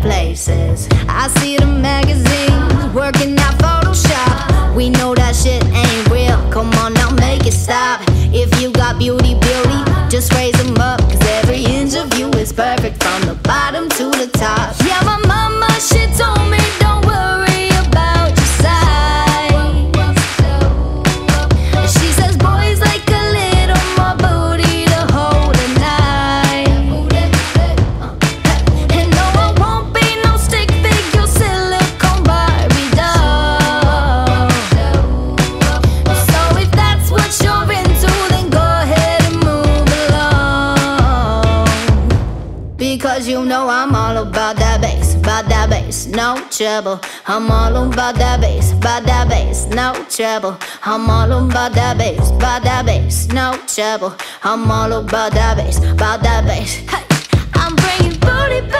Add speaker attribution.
Speaker 1: places. I see the magazines working out Photoshop. We know that shit ain't real. Come on now, make it stop. If you got beauty, beauty, just raise them up. Cause every inch of you is perfect from the bottom to Because you know I'm all about that bass, about that bass, no treble. I'm all about that bass, about that bass, no treble. I'm all about that bass, about that bass, no treble. I'm all about that bass, about that bass. Hey, I'm bringing booty back.